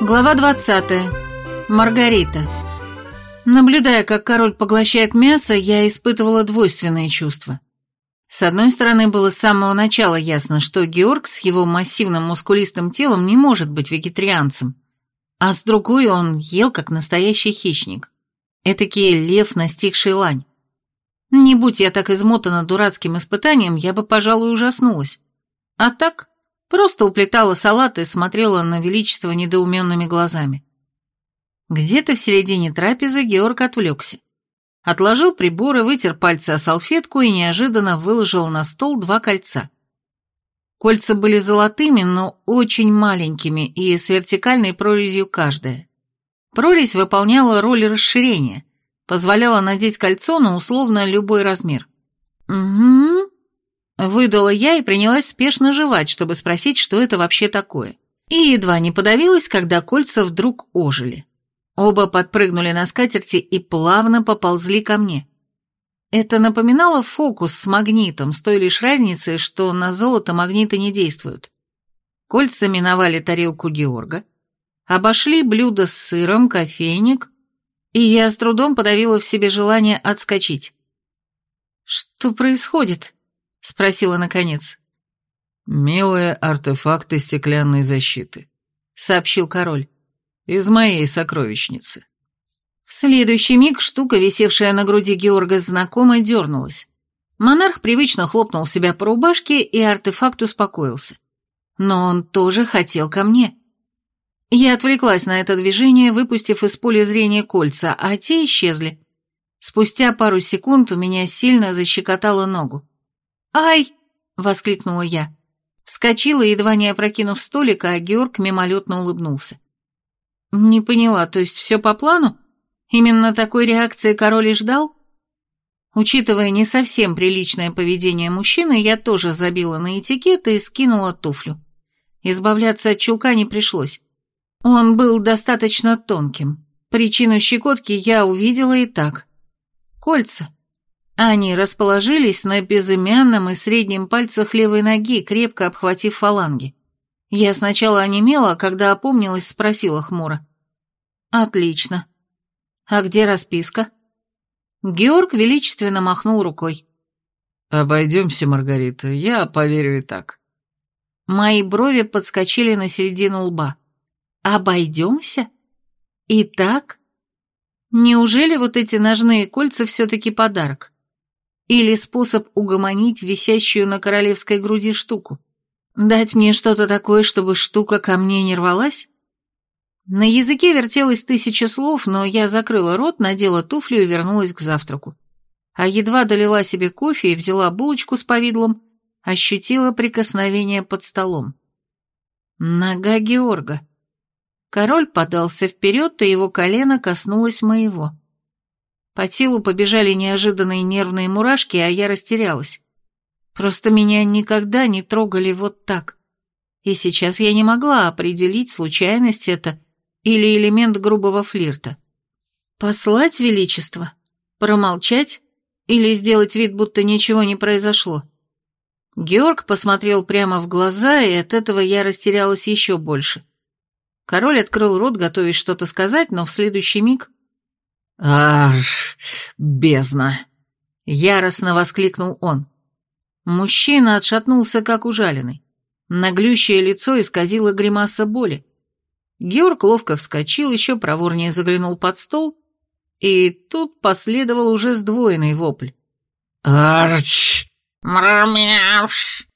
Глава 20. Маргарита. Наблюдая, как король поглощает мясо, я испытывала двойственные чувства. С одной стороны, было с самого начала ясно, что Георг с его массивным мускулистым телом не может быть вегетарианцем, а с другой он ел как настоящий хищник. Этакий лев, настигший лань. Не будь я так измотана дурацким испытанием, я бы, пожалуй, ужаснулась. А так, просто уплетала салат и смотрела на величество недоуменными глазами. Где-то в середине трапезы Георг отвлекся. Отложил приборы, вытер пальцы о салфетку и неожиданно выложил на стол два кольца. Кольца были золотыми, но очень маленькими и с вертикальной прорезью каждая. Прорезь выполняла роль расширения, позволяла надеть кольцо на условно любой размер. «Угу», — выдала я и принялась спешно жевать, чтобы спросить, что это вообще такое. И едва не подавилась, когда кольца вдруг ожили. Оба подпрыгнули на скатерти и плавно поползли ко мне. Это напоминало фокус с магнитом, с той лишь разницей, что на золото магниты не действуют. Кольца миновали тарелку Георга, обошли блюдо с сыром, кофейник, и я с трудом подавила в себе желание отскочить. «Что происходит?» — спросила наконец. «Милые артефакты стеклянной защиты», — сообщил король, — «из моей сокровищницы». В следующий миг штука, висевшая на груди Георга знакомой, дернулась. Монарх привычно хлопнул себя по рубашке, и артефакт успокоился. Но он тоже хотел ко мне. Я отвлеклась на это движение, выпустив из поля зрения кольца, а те исчезли. Спустя пару секунд у меня сильно защекотало ногу. «Ай!» — воскликнула я. Вскочила, едва не опрокинув столик, а Георг мимолетно улыбнулся. «Не поняла, то есть все по плану?» Именно такой реакции король и ждал? Учитывая не совсем приличное поведение мужчины, я тоже забила на этикет и скинула туфлю. Избавляться от чулка не пришлось. Он был достаточно тонким. Причину щекотки я увидела и так. Кольца. Они расположились на безымянном и среднем пальцах левой ноги, крепко обхватив фаланги. Я сначала онемела, а когда опомнилась, спросила хмуро. «Отлично. «А где расписка?» Георг величественно махнул рукой. «Обойдемся, Маргарита, я поверю и так». Мои брови подскочили на середину лба. «Обойдемся? И так? Неужели вот эти ножные кольца все-таки подарок? Или способ угомонить висящую на королевской груди штуку? Дать мне что-то такое, чтобы штука ко мне не рвалась?» На языке вертелось тысяча слов, но я закрыла рот, надела туфлю и вернулась к завтраку. А едва долила себе кофе и взяла булочку с повидлом, ощутила прикосновение под столом. Нога Георга. Король подался вперед, и его колено коснулось моего. По телу побежали неожиданные нервные мурашки, а я растерялась. Просто меня никогда не трогали вот так. И сейчас я не могла определить, случайность это или элемент грубого флирта? Послать величество? Промолчать? Или сделать вид, будто ничего не произошло? Георг посмотрел прямо в глаза, и от этого я растерялась еще больше. Король открыл рот, готовясь что-то сказать, но в следующий миг... «Аж, бездна!» — яростно воскликнул он. Мужчина отшатнулся, как ужаленный. Наглющее лицо исказило гримаса боли. Георг ловко вскочил, еще проворнее заглянул под стол, и тут последовал уже сдвоенный вопль. «Арч! Мрмяуш!»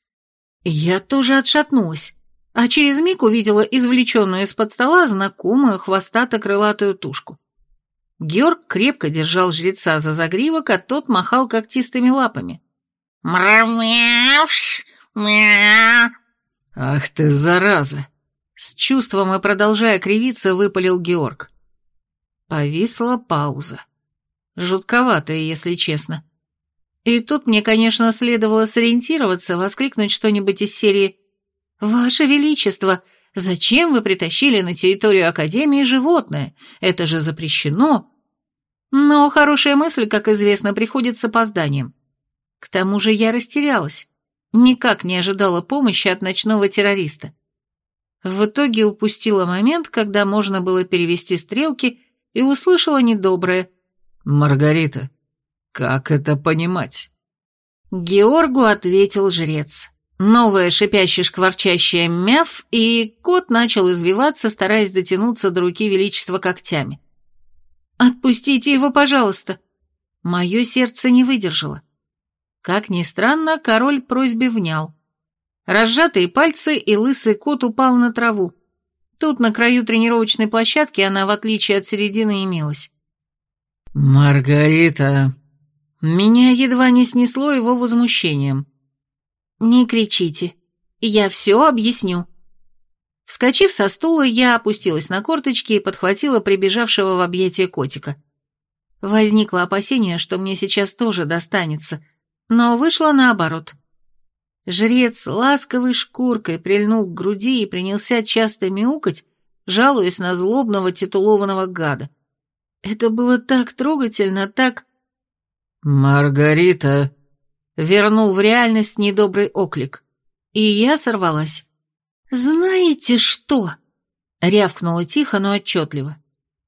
Я тоже отшатнулась, а через миг увидела извлеченную из-под стола знакомую хвостато-крылатую тушку. Георг крепко держал жреца за загривок, а тот махал когтистыми лапами. «Мрмяуш! Мяу!» «Ах ты, зараза!» С чувством и продолжая кривиться, выпалил Георг. Повисла пауза. Жутковатая, если честно. И тут мне, конечно, следовало сориентироваться, воскликнуть что-нибудь из серии «Ваше Величество, зачем вы притащили на территорию Академии животное? Это же запрещено!» Но хорошая мысль, как известно, приходит с опозданием. К тому же я растерялась. Никак не ожидала помощи от ночного террориста. В итоге упустила момент, когда можно было перевести стрелки, и услышала недоброе. «Маргарита, как это понимать?» Георгу ответил жрец. Новое шипяще-шкварчащее мяв, и кот начал извиваться, стараясь дотянуться до руки величества когтями. «Отпустите его, пожалуйста!» Мое сердце не выдержало. Как ни странно, король просьбе внял. Разжатые пальцы, и лысый кот упал на траву. Тут, на краю тренировочной площадки, она, в отличие от середины, имелась. «Маргарита!» Меня едва не снесло его возмущением. «Не кричите. Я все объясню». Вскочив со стула, я опустилась на корточки и подхватила прибежавшего в объятия котика. Возникло опасение, что мне сейчас тоже достанется, но вышло наоборот. Жрец ласковой шкуркой прильнул к груди и принялся часто мяукать, жалуясь на злобного титулованного гада. Это было так трогательно, так... «Маргарита!» Вернул в реальность недобрый оклик. И я сорвалась. «Знаете что?» Рявкнула тихо, но отчетливо.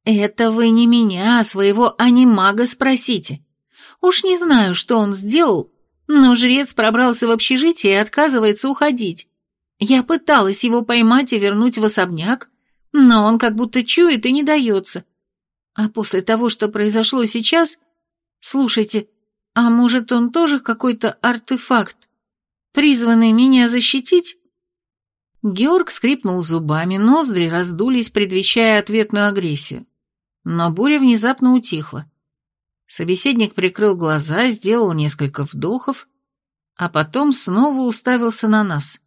«Это вы не меня, а своего анимага спросите. Уж не знаю, что он сделал, но жрец пробрался в общежитие и отказывается уходить. Я пыталась его поймать и вернуть в особняк, но он как будто чует и не дается. А после того, что произошло сейчас... Слушайте, а может, он тоже какой-то артефакт, призванный меня защитить? Георг скрипнул зубами, ноздри раздулись, предвещая ответную агрессию. Но буря внезапно утихла. Собеседник прикрыл глаза, сделал несколько вдохов, а потом снова уставился на нас.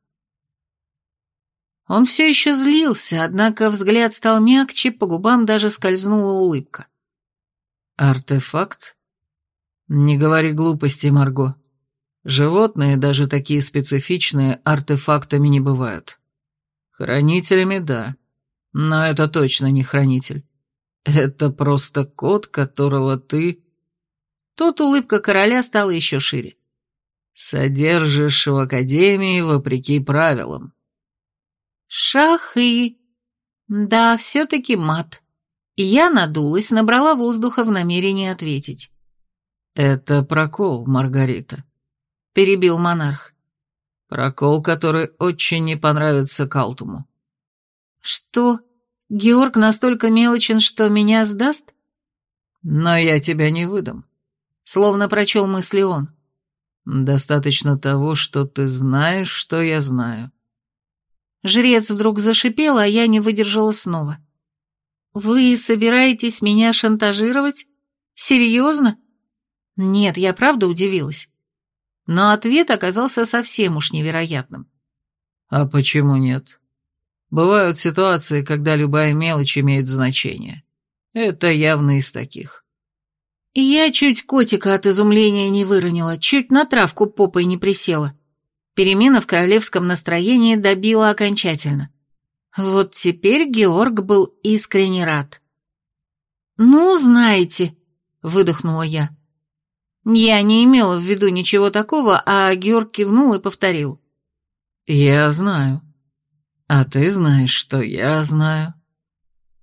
Он все еще злился, однако взгляд стал мягче, по губам даже скользнула улыбка. «Артефакт?» «Не говори глупостей, Марго. Животные, даже такие специфичные, артефактами не бывают. Хранителями – да, но это точно не хранитель. Это просто кот, которого ты...» Тут улыбка короля стала еще шире. «Содержишь в Академии вопреки правилам». «Шах и...» «Да, все-таки мат». Я надулась, набрала воздуха в намерении ответить. «Это прокол, Маргарита», — перебил монарх. «Прокол, который очень не понравится Калтуму». «Что, Георг настолько мелочен, что меня сдаст?» «Но я тебя не выдам», — словно прочел мысли он. «Достаточно того, что ты знаешь, что я знаю». Жрец вдруг зашипел, а я не выдержала снова. «Вы собираетесь меня шантажировать? Серьезно?» Нет, я правда удивилась. Но ответ оказался совсем уж невероятным. А почему нет? Бывают ситуации, когда любая мелочь имеет значение. Это явно из таких. Я чуть котика от изумления не выронила, чуть на травку попой не присела. Перемена в королевском настроении добила окончательно. Вот теперь Георг был искренне рад. «Ну, знаете», — выдохнула я, я не имела в виду ничего такого, а Георг кивнул и повторил. «Я знаю. А ты знаешь, что я знаю».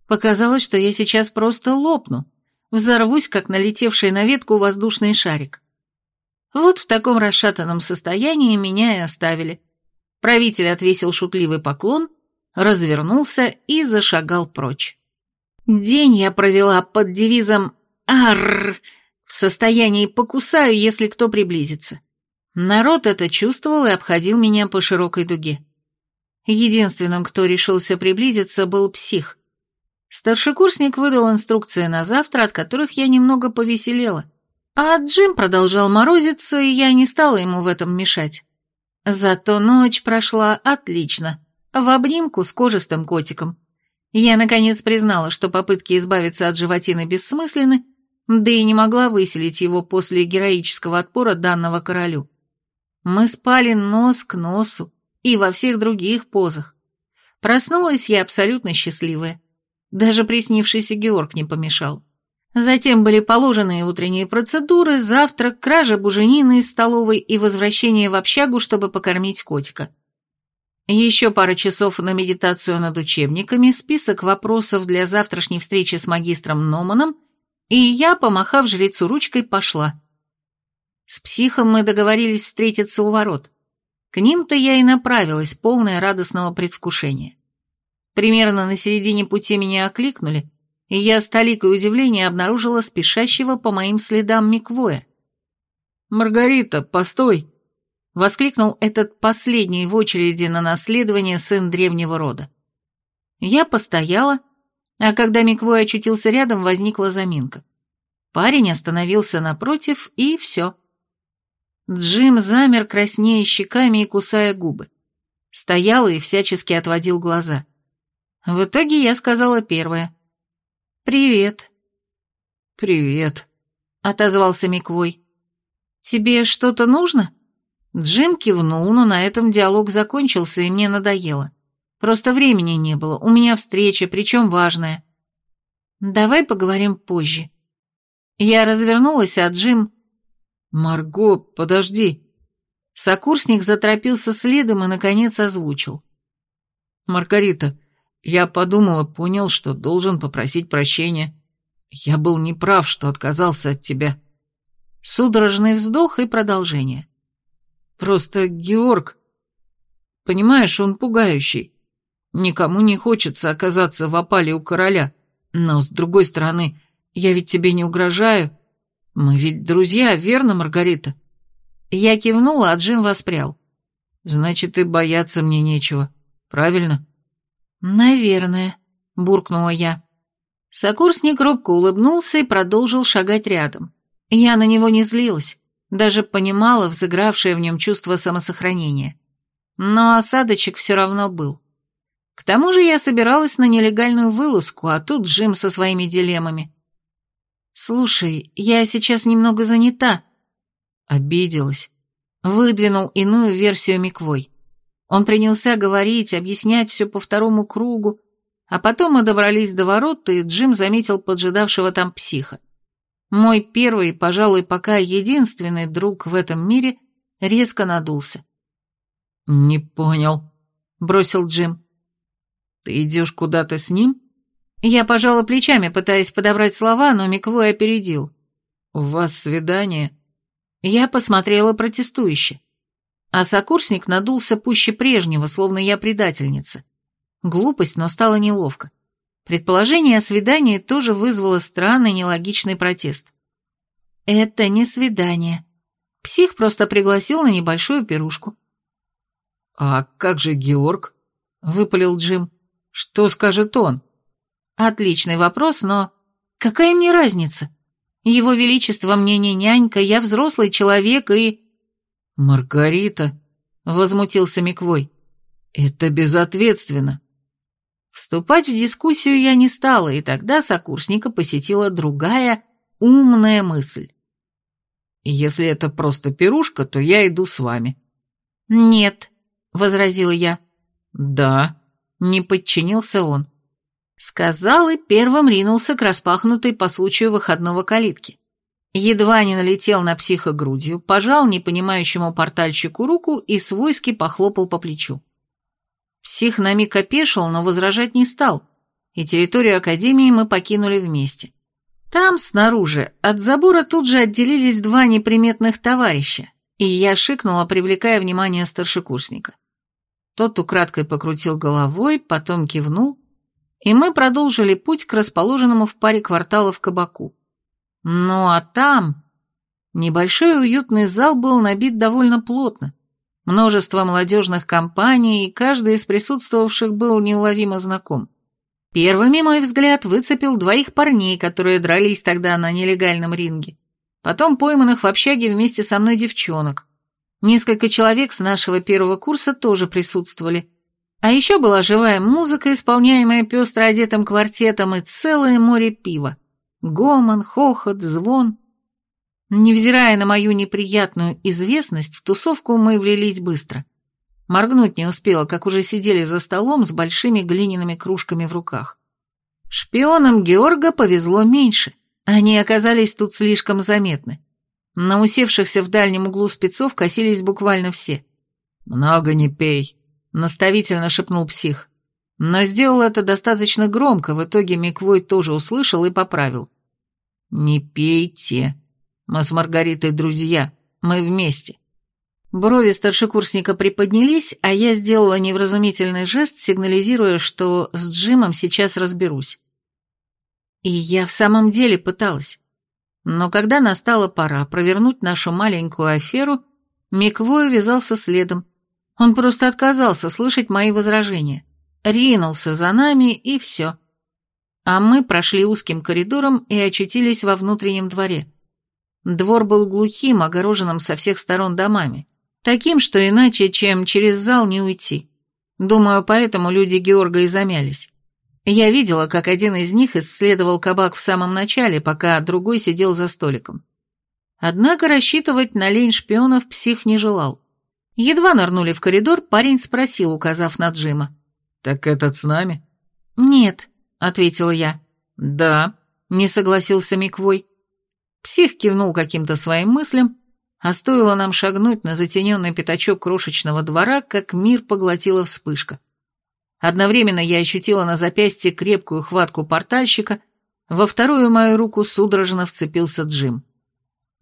Показалось, что я сейчас просто лопну, взорвусь, как налетевший на ветку воздушный шарик. Вот в таком расшатанном состоянии меня и оставили. Правитель отвесил шутливый поклон, развернулся и зашагал прочь. День я провела под девизом «Арррр!» В состоянии покусаю, если кто приблизится. Народ это чувствовал и обходил меня по широкой дуге. Единственным, кто решился приблизиться, был псих. Старшекурсник выдал инструкции на завтра, от которых я немного повеселела. А Джим продолжал морозиться, и я не стала ему в этом мешать. Зато ночь прошла отлично, в обнимку с кожистым котиком. Я, наконец, признала, что попытки избавиться от животины бессмысленны, да и не могла выселить его после героического отпора данного королю. Мы спали нос к носу и во всех других позах. Проснулась я абсолютно счастливая. Даже приснившийся Георг не помешал. Затем были положенные утренние процедуры, завтрак, кража буженины из столовой и возвращение в общагу, чтобы покормить котика. Еще пара часов на медитацию над учебниками, список вопросов для завтрашней встречи с магистром Номаном, и я, помахав жрецу ручкой, пошла. С психом мы договорились встретиться у ворот. К ним-то я и направилась, полная радостного предвкушения. Примерно на середине пути меня окликнули, и я с толикой удивления обнаружила спешащего по моим следам Миквоя. «Маргарита, постой!» — воскликнул этот последний в очереди на наследование сын древнего рода. Я постояла, а когда Миквой очутился рядом, возникла заминка. Парень остановился напротив, и все. Джим замер, краснея щеками и кусая губы. Стоял и всячески отводил глаза. В итоге я сказала первое. «Привет». «Привет», — отозвался Миквой. «Тебе что-то нужно?» Джим кивнул, но на этом диалог закончился, и мне надоело. Просто времени не было, у меня встреча, причем важная. Давай поговорим позже. Я развернулась, а Джим... «Марго, подожди!» Сокурсник заторопился следом и, наконец, озвучил. «Маргарита, я подумал и понял, что должен попросить прощения. Я был неправ, что отказался от тебя». Судорожный вздох и продолжение. Просто Георг... Понимаешь, он пугающий. Никому не хочется оказаться в опале у короля. Но, с другой стороны, я ведь тебе не угрожаю. Мы ведь друзья, верно, Маргарита?» Я кивнула, а Джим воспрял. «Значит, и бояться мне нечего, правильно?» «Наверное», — буркнула я. Сокурсник робко улыбнулся и продолжил шагать рядом. Я на него не злилась даже понимала взыгравшее в нем чувство самосохранения. Но осадочек все равно был. К тому же я собиралась на нелегальную вылазку, а тут Джим со своими дилеммами. «Слушай, я сейчас немного занята». Обиделась. Выдвинул иную версию Миквой. Он принялся говорить, объяснять все по второму кругу, а потом мы добрались до ворот, и Джим заметил поджидавшего там психа. Мой первый, пожалуй, пока единственный друг в этом мире резко надулся. «Не понял», — бросил Джим. «Ты идешь куда-то с ним?» Я пожала плечами, пытаясь подобрать слова, но Миквой опередил. «У вас свидание?» Я посмотрела протестующе. А сокурсник надулся пуще прежнего, словно я предательница. Глупость, но стало неловко. Предположение о свидании тоже вызвало странный нелогичный протест. «Это не свидание. Псих просто пригласил на небольшую пирушку». «А как же Георг?» — выпалил Джим. «Что скажет он?» «Отличный вопрос, но... Какая мне разница? Его Величество мне не нянька, я взрослый человек и...» «Маргарита», — возмутился Миквой, — «это безответственно». Вступать в дискуссию я не стала, и тогда сокурсника посетила другая умная мысль. «Если это просто пирушка, то я иду с вами». «Нет», — возразила я. «Да», — не подчинился он. Сказал и первым ринулся к распахнутой по случаю выходного калитки. Едва не налетел на психа грудью, пожал непонимающему портальщику руку и свойски похлопал по плечу. Псих на миг опешил, но возражать не стал, и территорию Академии мы покинули вместе. Там, снаружи, от забора тут же отделились два неприметных товарища, и я шикнула, привлекая внимание старшекурсника. Тот украдкой покрутил головой, потом кивнул, и мы продолжили путь к расположенному в паре кварталов кабаку. Ну а там... Небольшой уютный зал был набит довольно плотно, Множество молодежных компаний, и каждый из присутствовавших был неуловимо знаком. Первыми мой взгляд выцепил двоих парней, которые дрались тогда на нелегальном ринге. Потом пойманных в общаге вместе со мной девчонок. Несколько человек с нашего первого курса тоже присутствовали. А еще была живая музыка, исполняемая пестро одетым квартетом, и целое море пива. Гомон, хохот, звон. Невзирая на мою неприятную известность, в тусовку мы влились быстро. Моргнуть не успела, как уже сидели за столом с большими глиняными кружками в руках. Шпионам Георга повезло меньше. Они оказались тут слишком заметны. На усевшихся в дальнем углу спецов косились буквально все. «Много не пей», — наставительно шепнул псих. Но сделал это достаточно громко, в итоге Миквой тоже услышал и поправил. «Не пейте. Мы с Маргаритой друзья, мы вместе». Брови старшекурсника приподнялись, а я сделала невразумительный жест, сигнализируя, что с Джимом сейчас разберусь. И я в самом деле пыталась. Но когда настала пора провернуть нашу маленькую аферу, Миквой вязался следом. Он просто отказался слышать мои возражения. Ринулся за нами, и все. А мы прошли узким коридором и очутились во внутреннем дворе. Двор был глухим, огороженным со всех сторон домами. Таким, что иначе, чем через зал не уйти. Думаю, поэтому люди Георга и замялись. Я видела, как один из них исследовал кабак в самом начале, пока другой сидел за столиком. Однако рассчитывать на лень шпионов псих не желал. Едва нырнули в коридор, парень спросил, указав на Джима. «Так этот с нами?» «Нет», — ответила я. «Да», — не согласился Миквой. Псих кивнул каким-то своим мыслям, а стоило нам шагнуть на затененный пятачок крошечного двора, как мир поглотила вспышка. Одновременно я ощутила на запястье крепкую хватку портальщика, во вторую мою руку судорожно вцепился Джим.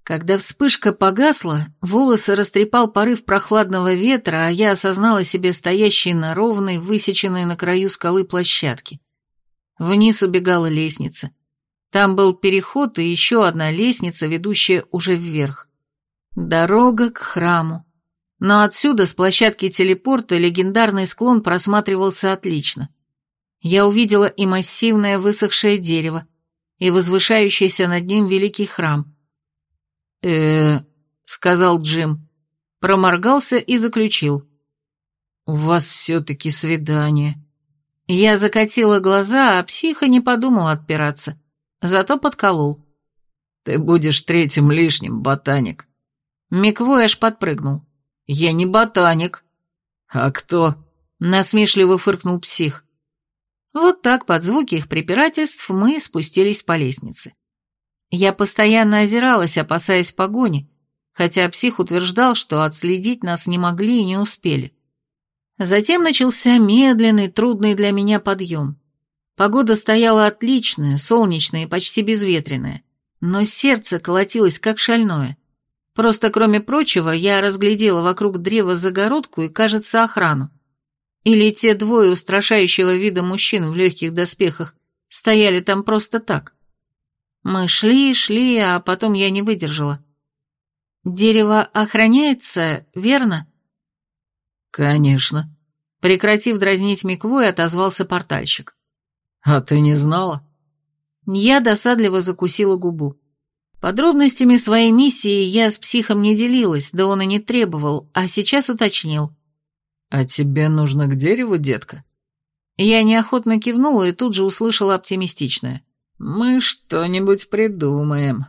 Когда вспышка погасла, волосы растрепал порыв прохладного ветра, а я осознала себе стоящей на ровной, высеченной на краю скалы площадке. Вниз убегала лестница. Там был переход и еще одна лестница, ведущая уже вверх. Дорога к храму. Но отсюда, с площадки телепорта, легендарный склон просматривался отлично. Я увидела и массивное высохшее дерево, и возвышающийся над ним великий храм. э сказал Джим. Проморгался и заключил. «У вас все-таки свидание». Я закатила глаза, а психа не подумал отпираться. Зато подколол. «Ты будешь третьим лишним, ботаник», Миквой аж подпрыгнул. «Я не ботаник». «А кто?» Насмешливо фыркнул псих. Вот так, под звуки их препирательств, мы спустились по лестнице. Я постоянно озиралась, опасаясь погони, хотя псих утверждал, что отследить нас не могли и не успели. Затем начался медленный, трудный для меня подъем. Погода стояла отличная, солнечная и почти безветренная, но сердце колотилось как шальное. Просто, кроме прочего, я разглядела вокруг древа загородку и, кажется, охрану. Или те двое устрашающего вида мужчин в легких доспехах стояли там просто так. Мы шли, шли, а потом я не выдержала. «Дерево охраняется, верно?» «Конечно», — прекратив дразнить Миквой, отозвался портальщик. «А ты не знала?» Я досадливо закусила губу. Подробностями своей миссии я с психом не делилась, да он и не требовал, а сейчас уточнил. «А тебе нужно к дереву, детка?» Я неохотно кивнула и тут же услышала оптимистичное. «Мы что-нибудь придумаем».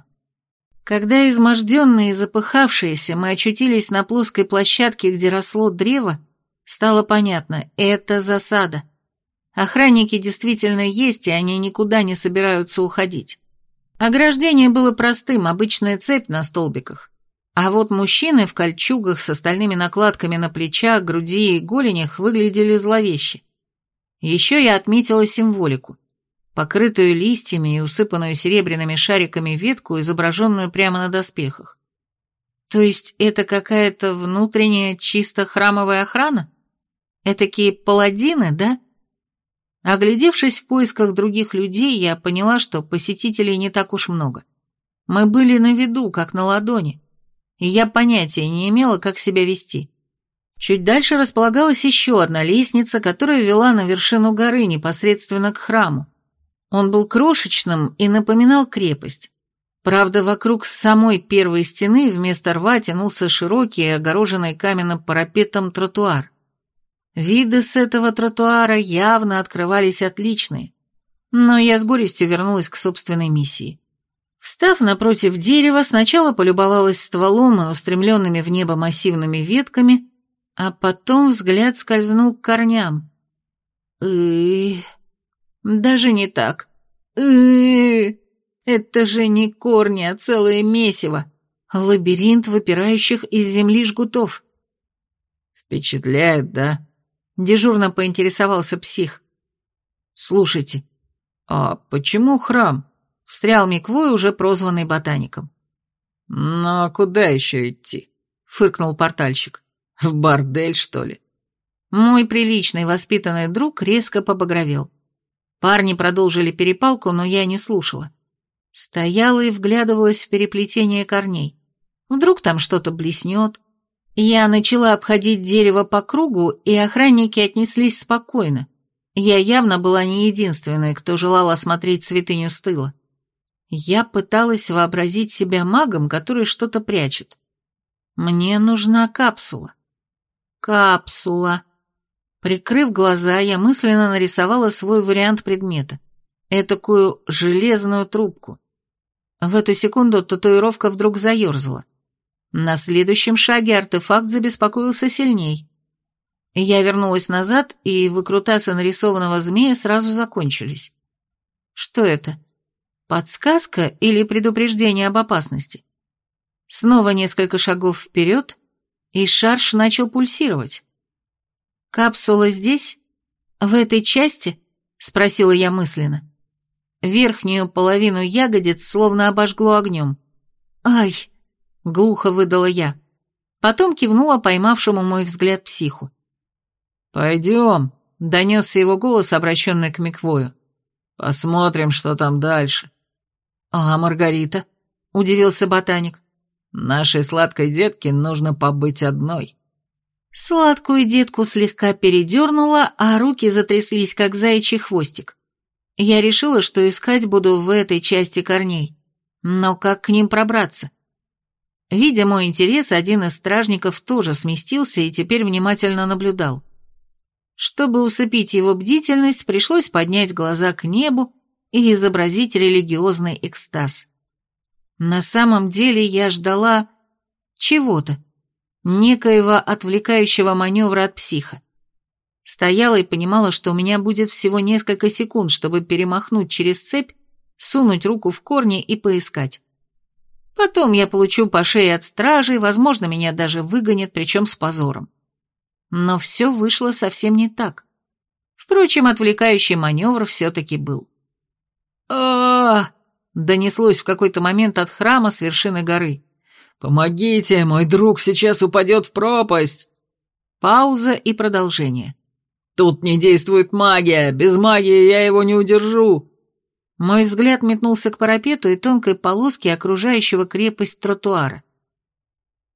Когда изможденные и запыхавшиеся мы очутились на плоской площадке, где росло древо, стало понятно — это засада. Охранники действительно есть, и они никуда не собираются уходить. Ограждение было простым, обычная цепь на столбиках. А вот мужчины в кольчугах с остальными накладками на плечах, груди и голенях выглядели зловеще. Еще я отметила символику. Покрытую листьями и усыпанную серебряными шариками ветку, изображенную прямо на доспехах. То есть это какая-то внутренняя чисто храмовая охрана? Этакие паладины, да? Оглядевшись в поисках других людей, я поняла, что посетителей не так уж много. Мы были на виду, как на ладони, и я понятия не имела, как себя вести. Чуть дальше располагалась еще одна лестница, которая вела на вершину горы, непосредственно к храму. Он был крошечным и напоминал крепость. Правда, вокруг самой первой стены вместо рва тянулся широкий, огороженный каменным парапетом тротуар. Виды с этого тротуара явно открывались отличные, но я с горестью вернулась к собственной миссии. Встав напротив дерева, сначала полюбовалась стволом и устремленными в небо массивными ветками, а потом взгляд скользнул к корням. и Даже не так. и Это же не корни, а целое месиво. Лабиринт выпирающих из земли жгутов. «Впечатляет, да?» Дежурно поинтересовался псих. «Слушайте, а почему храм?» — встрял Миквой, уже прозванный ботаником. «Ну, а куда еще идти?» — фыркнул портальщик. «В бордель, что ли?» Мой приличный воспитанный друг резко побагровел. Парни продолжили перепалку, но я не слушала. Стояла и вглядывалась в переплетение корней. Вдруг там что-то блеснет. Я начала обходить дерево по кругу, и охранники отнеслись спокойно. Я явно была не единственной, кто желал осмотреть святыню с тыла. Я пыталась вообразить себя магом, который что-то прячет. Мне нужна капсула. Капсула. Прикрыв глаза, я мысленно нарисовала свой вариант предмета. Этакую железную трубку. В эту секунду татуировка вдруг заерзала. На следующем шаге артефакт забеспокоился сильней. Я вернулась назад, и выкрутасы нарисованного змея сразу закончились. Что это? Подсказка или предупреждение об опасности? Снова несколько шагов вперед, и шарш начал пульсировать. «Капсула здесь? В этой части?» — спросила я мысленно. Верхнюю половину ягодиц словно обожгло огнем. «Ай!» — глухо выдала я. Потом кивнула поймавшему мой взгляд психу. «Пойдем», — донесся его голос, обращенный к Миквою. «Посмотрим, что там дальше». «А Маргарита?» — удивился ботаник. «Нашей сладкой детке нужно побыть одной». Сладкую детку слегка передернула, а руки затряслись, как заячий хвостик. Я решила, что искать буду в этой части корней. Но как к ним пробраться? Видя мой интерес, один из стражников тоже сместился и теперь внимательно наблюдал. Чтобы усыпить его бдительность, пришлось поднять глаза к небу и изобразить религиозный экстаз. На самом деле я ждала чего-то, некоего отвлекающего маневра от психа. Стояла и понимала, что у меня будет всего несколько секунд, чтобы перемахнуть через цепь, сунуть руку в корни и поискать. Потом я получу по шее от стражей, возможно, меня даже выгонят, причем с позором. Но все вышло совсем не так. Впрочем, отвлекающий маневр все-таки был. а донеслось в какой-то момент от храма с вершины горы. «Помогите, мой друг сейчас упадет в пропасть!» Пауза и продолжение. «Тут не действует магия! Без магии я его не удержу!» Мой взгляд метнулся к парапету и тонкой полоске окружающего крепость тротуара.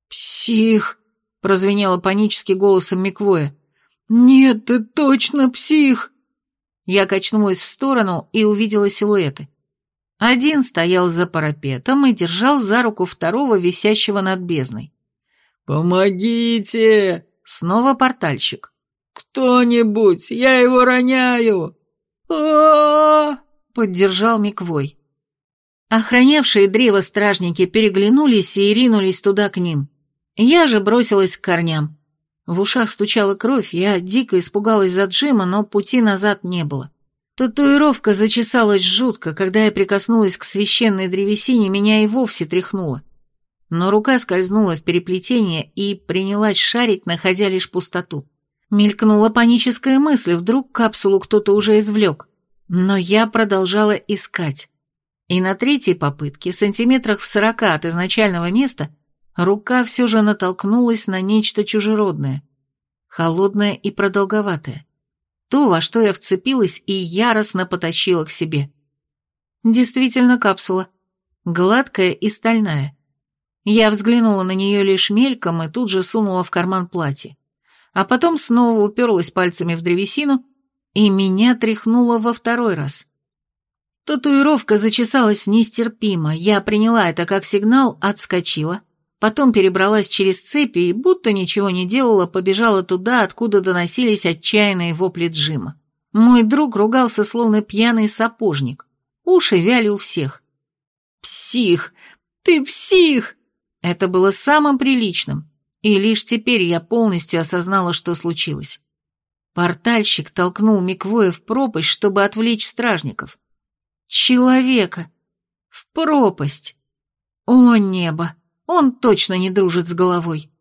«Псих!» — прозвенело панически голосом Миквоя. «Нет, ты точно псих!» Я качнулась в сторону и увидела силуэты. Один стоял за парапетом и держал за руку второго, висящего над бездной. «Помогите!» Снова портальщик. «Кто-нибудь! Я его роняю!» а поддержал Миквой. Охранявшие древо стражники переглянулись и ринулись туда к ним. Я же бросилась к корням. В ушах стучала кровь, я дико испугалась за Джима, но пути назад не было. Татуировка зачесалась жутко, когда я прикоснулась к священной древесине, меня и вовсе тряхнуло. Но рука скользнула в переплетение и принялась шарить, находя лишь пустоту. Мелькнула паническая мысль, вдруг капсулу кто-то уже извлек. Но я продолжала искать. И на третьей попытке, сантиметрах в сорока от изначального места, рука все же натолкнулась на нечто чужеродное. Холодное и продолговатое. То, во что я вцепилась и яростно потащила к себе. Действительно капсула. Гладкая и стальная. Я взглянула на нее лишь мельком и тут же сунула в карман платье а потом снова уперлась пальцами в древесину, и меня тряхнуло во второй раз. Татуировка зачесалась нестерпимо, я приняла это как сигнал, отскочила, потом перебралась через цепи и, будто ничего не делала, побежала туда, откуда доносились отчаянные вопли Джима. Мой друг ругался, словно пьяный сапожник. Уши вяли у всех. «Псих! Ты псих!» Это было самым приличным. И лишь теперь я полностью осознала, что случилось. Портальщик толкнул Миквоя в пропасть, чтобы отвлечь стражников. Человека! В пропасть! О, небо! Он точно не дружит с головой.